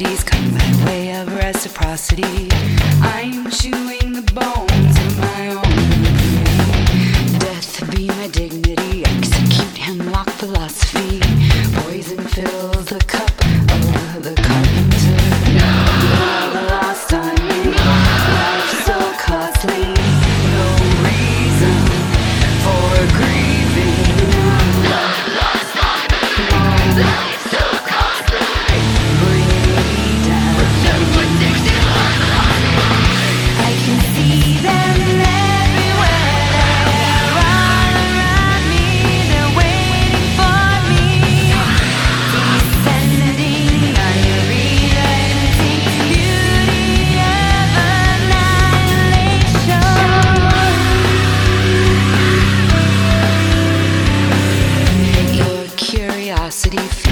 atrocities come by way of reciprocity. I'm chewing the bone. city